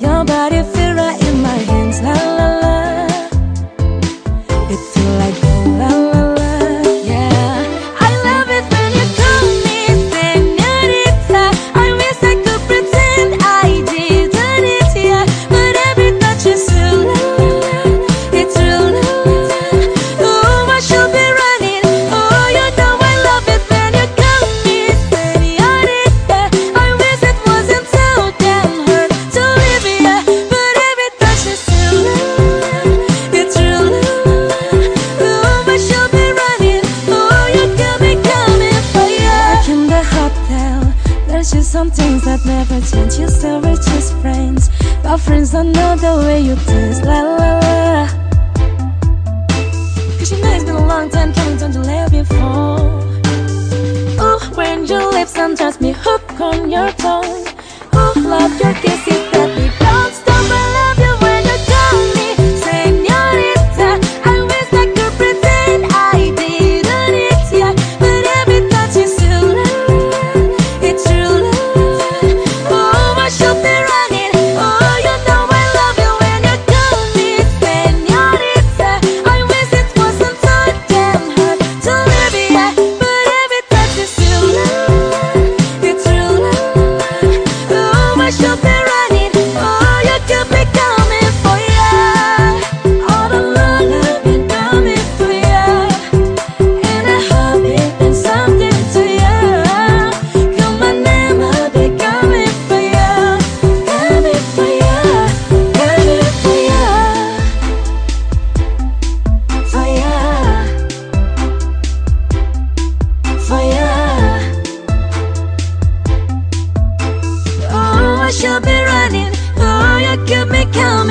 Your body but never change. You still we're just friends, but friends don't know the way you taste. La la la. Cause you know it's been a long time coming, don't you let me fall. Ooh, when your lips don't me, hook on your tongue. Ooh, love your that give me count.